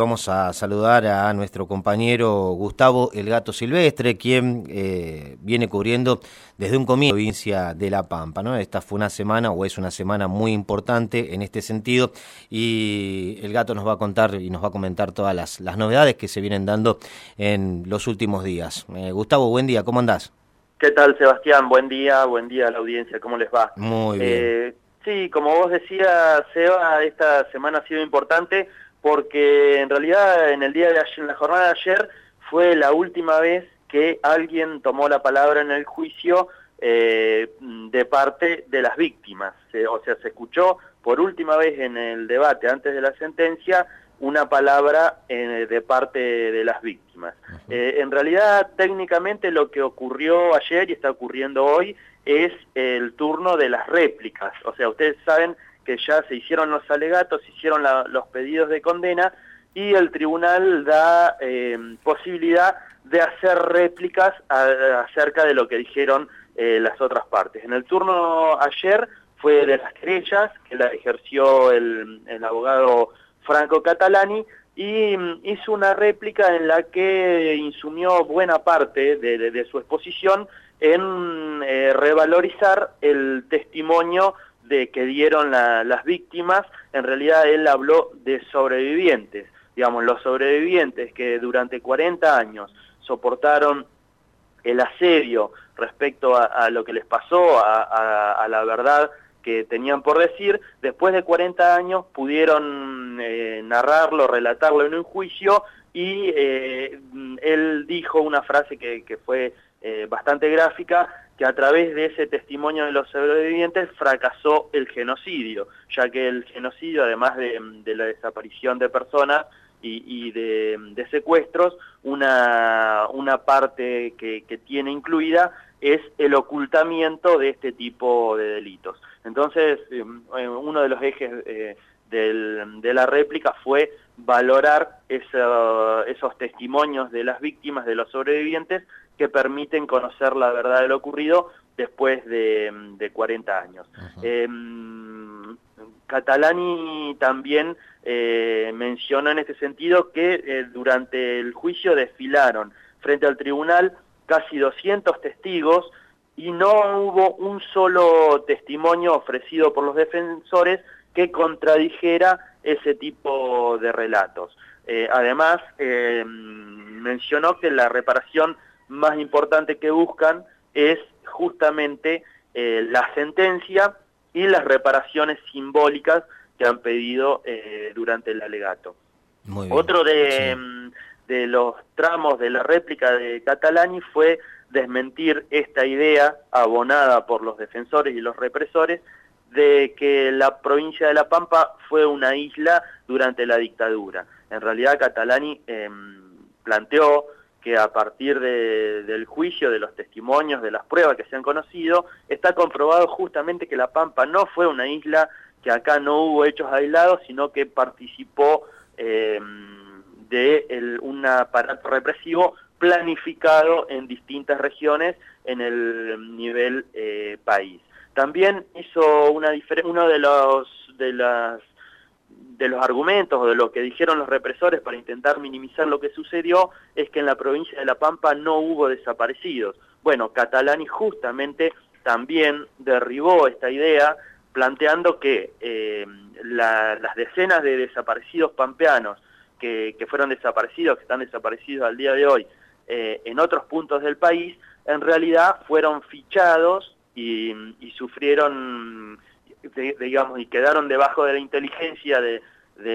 Vamos a saludar a nuestro compañero Gustavo El Gato Silvestre, quien eh, viene cubriendo desde un comienzo la provincia de La Pampa. ¿no? Esta fue una semana, o es una semana muy importante en este sentido, y el gato nos va a contar y nos va a comentar todas las, novedades que se vienen dando en los últimos días. Eh, Gustavo, buen día, ¿cómo andás? ¿Qué tal, Sebastián? Buen día, buen día a la audiencia, ¿cómo les va? Muy bien. Eh, sí, como vos decías, Seba, esta semana ha sido importante porque en realidad en el día de ayer, en la jornada de ayer, fue la última vez que alguien tomó la palabra en el juicio eh, de parte de las víctimas. o sea, se escuchó por última vez en el debate antes de la sentencia una palabra eh, de parte de las víctimas. Eh, en realidad, técnicamente lo que ocurrió ayer y está ocurriendo hoy es el turno de las réplicas. O sea, ustedes saben que ya se hicieron los alegatos, se hicieron los pedidos de condena y el tribunal da eh, posibilidad de hacer réplicas acerca de lo que dijeron eh, las otras partes. En el turno ayer fue de las querellas, que la ejerció el, abogado Franco Catalani, y mm, hizo una réplica en la que insumió buena parte de, su exposición en eh, revalorizar el testimonio de que dieron las víctimas, en realidad él habló de sobrevivientes, digamos, los sobrevivientes que durante 40 años soportaron el asedio respecto a, lo que les pasó, a, la verdad que tenían por decir, después de 40 años pudieron eh, narrarlo, relatarlo en un juicio y eh, él dijo una frase que, fue eh, bastante gráfica, que a través de ese testimonio de los sobrevivientes fracasó el genocidio, ya que el genocidio, además de, la desaparición de personas y, de, secuestros, una, una parte que, tiene incluida es el ocultamiento de este tipo de delitos. Entonces, eh, uno de los ejes eh, de la réplica fue valorar esos testimonios de las víctimas, de los sobrevivientes, que permiten conocer la verdad de lo ocurrido después de, 40 años. Em, Catalani también eh, mencionó en este sentido que eh, durante el juicio desfilaron frente al tribunal casi 200 testigos y no hubo un solo testimonio ofrecido por los defensores que contradijera ese tipo de relatos. Eh, además, eh, mencionó que la reparación más importante que buscan es justamente eh, la sentencia y las reparaciones simbólicas que han pedido durante el alegato. Otro de, mm, de los tramos de la réplica de Catalani fue desmentir esta idea abonada por los defensores y los represores de que la provincia de La Pampa fue una isla durante la dictadura. En realidad Catalani em, planteó que a partir del juicio, de los testimonios, de las pruebas que se han conocido, está comprobado justamente que La Pampa no fue una isla, que acá no hubo hechos aislados, sino que participó em, de un aparato represivo planificado en distintas regiones en el nivel eh, país. También hizo una uno de los, de, las, de los argumentos o de lo que dijeron los represores para intentar minimizar lo que sucedió es que en la provincia de La Pampa no hubo desaparecidos. Bueno, Catalani justamente también derribó esta idea planteando que eh, las decenas de desaparecidos pampeanos que, fueron desaparecidos, que están desaparecidos al día de hoy eh, en otros puntos del país, en realidad fueron fichados y, sufrieron, digamos, y quedaron debajo de la inteligencia de,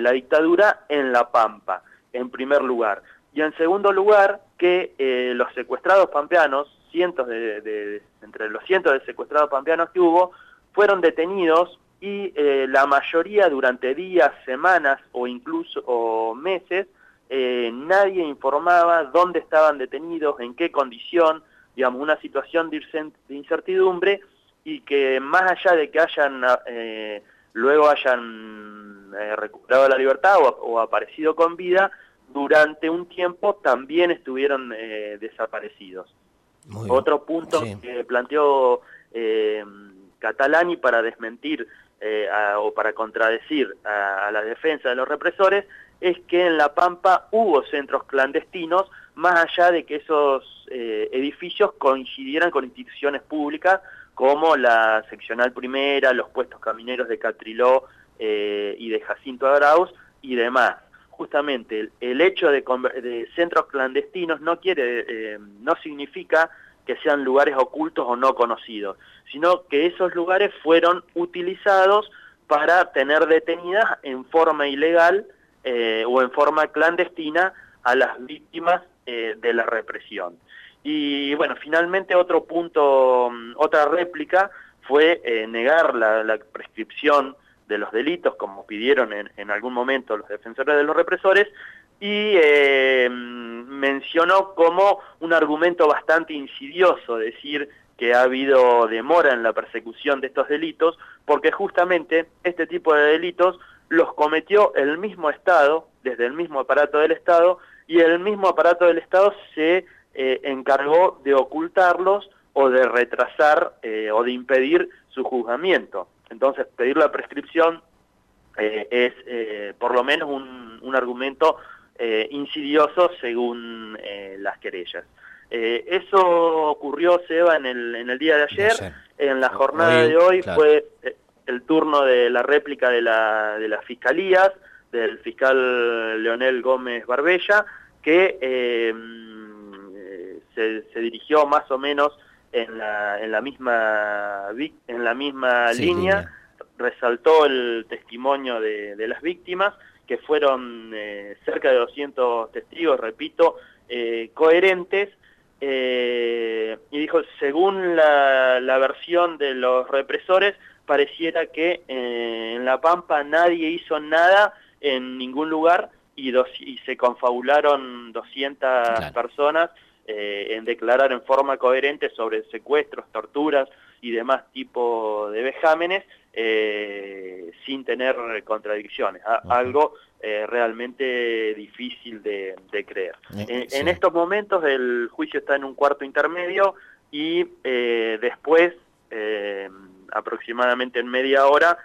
la dictadura en La Pampa, en primer lugar. Y en segundo lugar, que eh, los secuestrados pampeanos, cientos de, entre los cientos de secuestrados pampeanos que hubo, fueron detenidos y eh, la mayoría durante días, semanas o incluso o meses, eh, nadie informaba dónde estaban detenidos, en qué condición, digamos, una situación de incertidumbre y que más allá de que hayan eh, luego hayan eh, recuperado la libertad o, aparecido con vida, durante un tiempo también estuvieron eh, desaparecidos. Otro punto que planteó Catalani para desmentir o para contradecir a, la defensa de los represores es que en La Pampa hubo centros clandestinos, más allá de que esos eh, edificios coincidieran con instituciones públicas como la seccional primera, los puestos camineros de Catriló eh, y de Jacinto Arauz y demás. Justamente el, hecho de, centros clandestinos no quiere, eh, no significa que sean lugares ocultos o no conocidos, sino que esos lugares fueron utilizados para tener detenidas en forma ilegal eh, o en forma clandestina a las víctimas de la represión. Y bueno, finalmente otro punto, mm, otra réplica fue negar la prescripción de los delitos, como pidieron en, algún momento los defensores de los represores, y eh, mencionó como un argumento bastante insidioso decir que ha habido demora en la persecución de estos delitos, porque justamente este tipo de delitos los cometió el mismo Estado, desde el mismo aparato del Estado, y el mismo aparato del Estado se eh, encargó de ocultarlos o de retrasar eh, o de impedir su juzgamiento. Entonces, pedir la prescripción eh, es por lo menos un, un argumento insidioso según las querellas. eso ocurrió, Seba, en el, en el día de ayer. En la jornada de hoy fue el turno de la réplica de, la, de las fiscalías, del fiscal Leonel Gómez Barbella, que se, se dirigió más o menos en la, en la misma, en la misma línea, resaltó el testimonio de, las víctimas, que fueron eh, cerca de 200 testigos, repito, eh, coherentes, eh, y dijo, según la, la, versión de los represores, pareciera que en La Pampa nadie hizo nada en ningún lugar y, dos, y se confabularon 200 personas eh, en declarar en forma coherente sobre secuestros, torturas y demás tipo de vejámenes eh, sin tener contradicciones, algo eh, realmente difícil de, creer. En, estos momentos el juicio está en un cuarto intermedio y después, aproximadamente en media hora,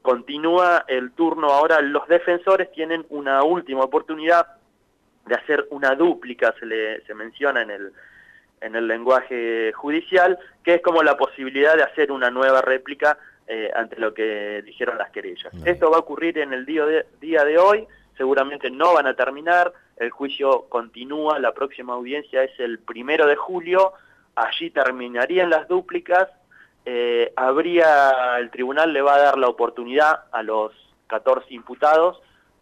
continúa el turno. Ahora, los defensores tienen una última oportunidad de hacer una dúplica, se, le, se menciona en el, en el lenguaje judicial, que es como la posibilidad de hacer una nueva réplica eh, ante lo que dijeron las querellas. Esto va a ocurrir en el día de, día de hoy, seguramente no van a terminar, el juicio continúa, la próxima audiencia es el primero de julio, allí terminarían las dúplicas, eh, habría, el tribunal le va a dar la oportunidad a los 14 imputados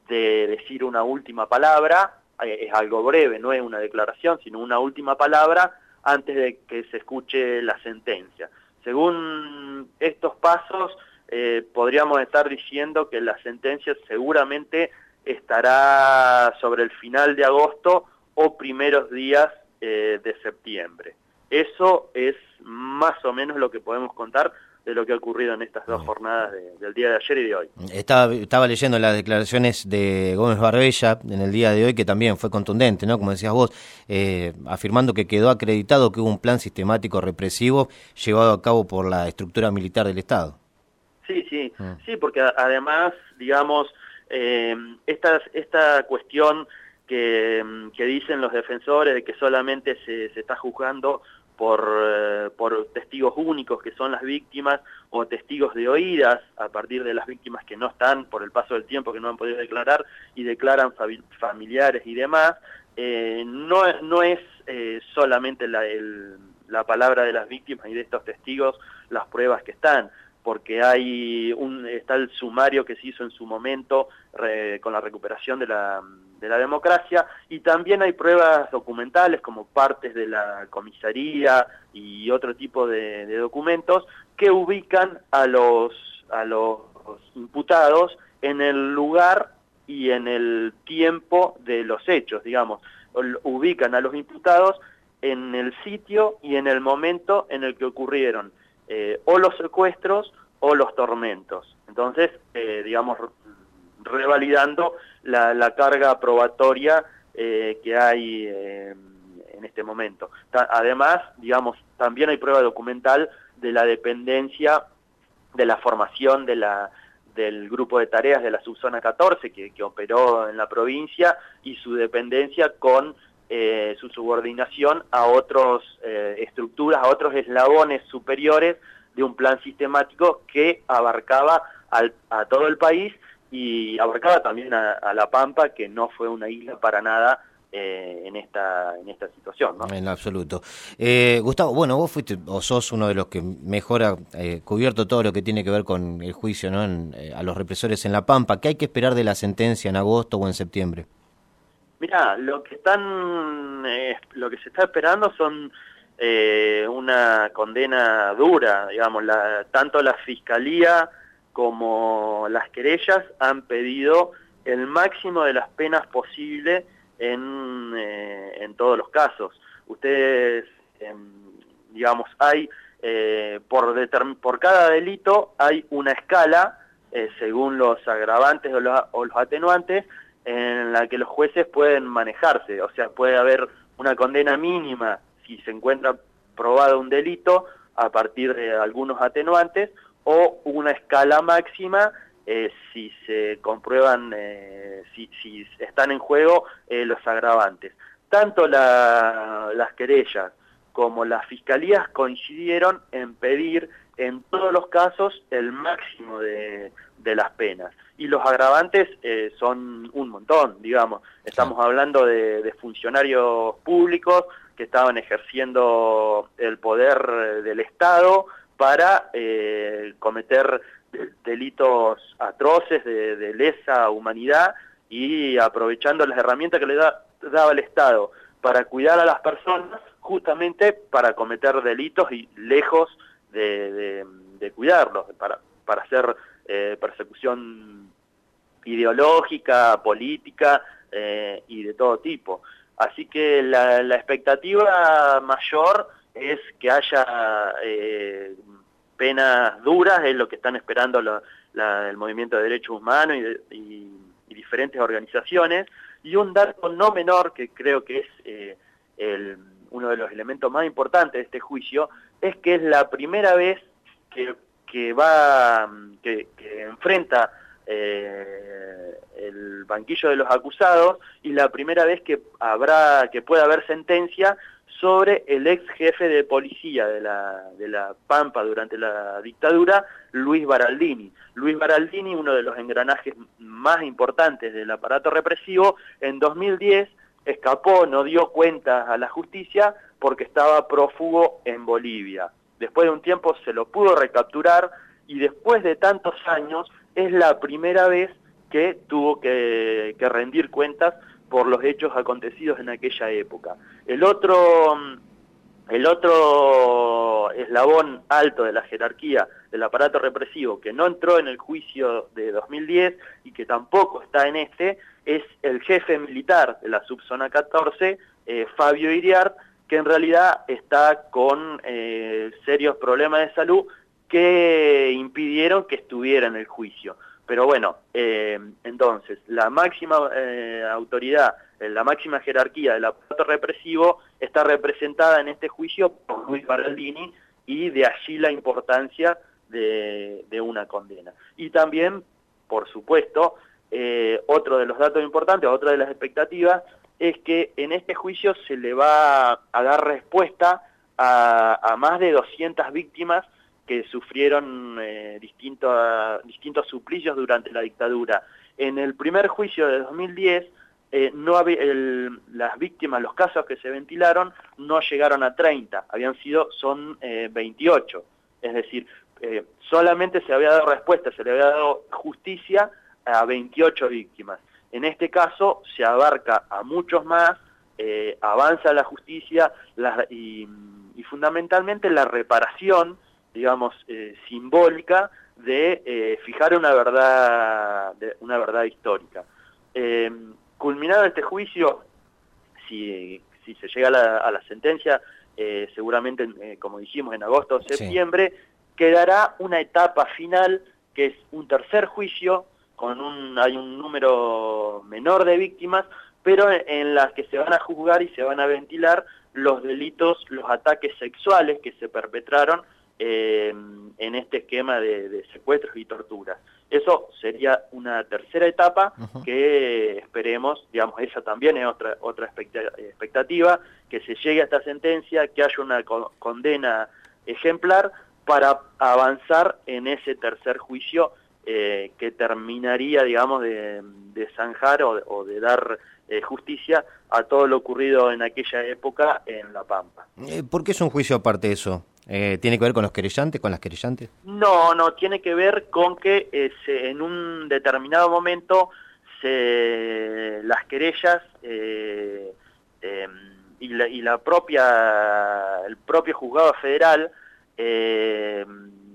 de decir una última palabra, es algo breve, no es una declaración, sino una última palabra antes de que se escuche la sentencia. Según estos pasos, eh, podríamos estar diciendo que la sentencia seguramente estará sobre el final de agosto o primeros días eh, de septiembre. Eso es más o menos lo que podemos contar de lo que ha ocurrido en estas dos jornadas del día de ayer y de hoy. Estaba, estaba leyendo las declaraciones de Gómez Barbella en el día de hoy, que también fue contundente, ¿no? Como decías vos, eh, afirmando que quedó acreditado que hubo un plan sistemático represivo llevado a cabo por la estructura militar del Estado. Sí, sí, ah. sí, porque además, digamos, eh, esta, esta cuestión que, que, dicen los defensores de que solamente se, se está juzgando por, eh, por testigos únicos que son las víctimas o testigos de oídas a partir de las víctimas que no están por el paso del tiempo, que no han podido declarar y declaran familiares y demás, eh, no, no es eh, solamente la, la palabra de las víctimas y de estos testigos las pruebas que están, porque hay un, está el sumario que se hizo en su momento con la recuperación de la, de la democracia y también hay pruebas documentales como partes de la comisaría y otro tipo de, documentos que ubican a los, a los imputados en el lugar y en el tiempo de los hechos, digamos, ubican a los imputados en el sitio y en el momento en el que ocurrieron eh, o los secuestros o los tormentos. Entonces, eh, digamos, revalidando la, carga probatoria eh, que hay en este momento. además, digamos, también hay prueba documental de la dependencia de la formación de la, del grupo de tareas de la subzona 14 que, operó en la provincia y su dependencia con eh, su subordinación a otras eh, estructuras, a otros eslabones superiores de un plan sistemático que abarcaba a todo el país y abarcaba también a La Pampa, que no fue una isla para nada eh, en esta en esta situación. ¿no? En absoluto. Eh, Gustavo, bueno, vos fuiste o sos uno de los que mejor ha eh, cubierto todo lo que tiene que ver con el juicio ¿no? a los represores en La Pampa. ¿Qué hay que esperar de la sentencia en agosto o en septiembre? Mira, lo que están, lo que se está esperando son una condena dura, digamos, la, tanto la fiscalía como las querellas han pedido el máximo de las penas posibles en, eh, en todos los casos. Ustedes, em, digamos, hay, eh, por, por cada delito hay una escala, eh, según los agravantes o los atenuantes, en la que los jueces pueden manejarse. O sea, puede haber una condena mínima si se encuentra probado un delito a partir de algunos atenuantes o una escala máxima eh, si se comprueban, eh, si, si, están en juego eh, los agravantes. Tanto las querellas como las fiscalías coincidieron en pedir en todos los casos el máximo de, las penas. Y los agravantes son un montón, digamos. Estamos hablando de, de, funcionarios públicos que estaban ejerciendo el poder del Estado para cometer delitos atroces de, lesa humanidad y aprovechando las herramientas que le daba el Estado para cuidar a las personas, justamente para cometer delitos y lejos de, cuidarlos, para, para hacer eh, persecución ideológica, política eh, y de todo tipo. Así que la, expectativa mayor es que haya eh, penas duras, es lo que están esperando el movimiento de derechos humanos y, diferentes organizaciones. Y un dato no menor, que creo que es eh, uno de los elementos más importantes de este juicio, es que es la primera vez que, va, que, enfrenta eh, el banquillo de los acusados y la primera vez que habrá que pueda haber sentencia sobre el ex jefe de policía de la, de la Pampa durante la dictadura, Luis Baraldini. Luis Baraldini, uno de los engranajes más importantes del aparato represivo, en 2010 escapó, no dio cuenta a la justicia porque estaba prófugo en Bolivia. Después de un tiempo se lo pudo recapturar y después de tantos años es la primera vez que tuvo que, rendir cuentas por los hechos acontecidos en aquella época. El otro, el otro eslabón alto de la jerarquía del aparato represivo que no entró en el juicio de 2010 y que tampoco está en este, es el jefe militar de la subzona 14, eh, Fabio Iriart, que en realidad está con eh, serios problemas de salud que impidieron que estuviera en el juicio. Pero bueno, eh, entonces, la máxima eh, autoridad, eh, la máxima jerarquía del aparato represivo está representada en este juicio por Luis Baraldini y de allí la importancia de, una condena. Y también, por supuesto, otro de los datos importantes, otra de las expectativas, es que en este juicio se le va a dar respuesta a, a más de 200 víctimas que sufrieron eh, distintos, suplicios durante la dictadura. En el primer juicio de 2010, eh, no las víctimas, los casos que se ventilaron, no llegaron a 30, habían sido, son 28. Eh, es decir, solamente se había dado respuesta, se le había dado justicia a 28 víctimas. En este caso se abarca a muchos más, avanza la justicia y, y fundamentalmente la reparación digamos, eh, simbólica de eh, fijar una verdad, una verdad histórica. Eh, culminado este juicio, si, si se llega a la, sentencia, seguramente, como dijimos, en agosto o septiembre, quedará una etapa final que es un tercer juicio, con un, hay un número menor de víctimas, pero en las que se van a juzgar y se van a ventilar los delitos, los ataques sexuales que se perpetraron eh, en este esquema de, secuestros y torturas. Eso sería una tercera etapa que esperemos, digamos, esa también es otra, otra expectativa, que se llegue a esta sentencia, que haya una condena ejemplar para avanzar en ese tercer juicio eh, que terminaría, digamos, de, zanjar o, de dar eh, justicia a todo lo ocurrido en aquella época en La Pampa. ¿Por qué es un juicio aparte de eso? ¿Tiene que ver con los querellantes, con las querellantes? No, no, tiene que ver con que en un determinado momento se, las querellas em, y, la, y la propia, el propio juzgado federal eh,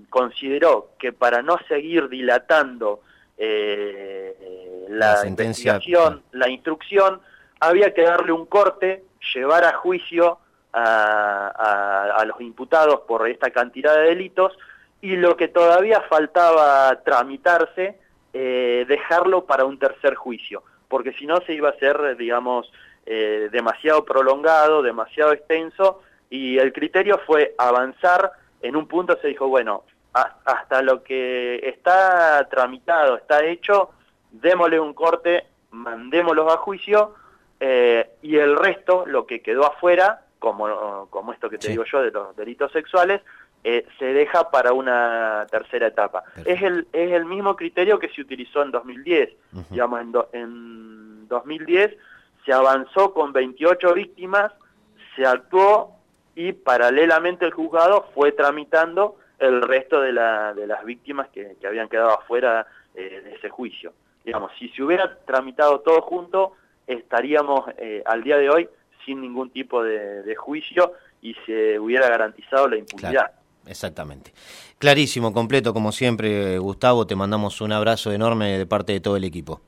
consideró que para no seguir dilatando eh, la, investigación, la instrucción, había que darle un corte, llevar a juicio a, los imputados por esta cantidad de delitos y lo que todavía faltaba tramitarse, eh, dejarlo para un tercer juicio, porque si no se iba a hacer, digamos, eh, demasiado prolongado, demasiado extenso, y el criterio fue avanzar, en un punto se dijo, bueno, hasta lo que está tramitado, está hecho, démosle un corte, mandémoslos a juicio eh, y el resto, lo que quedó afuera, como, como esto que te digo yo de los delitos sexuales, eh, se deja para una tercera etapa. Es el, es el mismo criterio que se utilizó en 2010. Digamos, en, en 2010 se avanzó con 28 víctimas, se actuó y paralelamente el juzgado fue tramitando el resto de, la, de las víctimas que, habían quedado afuera eh, de ese juicio. Digamos, si se hubiera tramitado todo junto, estaríamos eh, al día de hoy sin ningún tipo de, juicio y se hubiera garantizado la impunidad. exactamente. Clarísimo, completo, como siempre, Gustavo, te mandamos un abrazo enorme de parte de todo el equipo.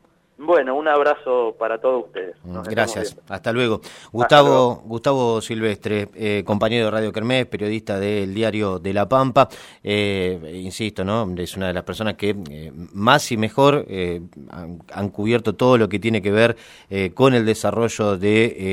Bueno, un abrazo para todos ustedes. Gracias, hasta luego. Gustavo, Gustavo Silvestre, eh, compañero de Radio Kermés, periodista del diario de La Pampa, eh, insisto, ¿no? es una de las personas que eh, más y mejor han, cubierto todo lo que tiene que ver con el desarrollo de...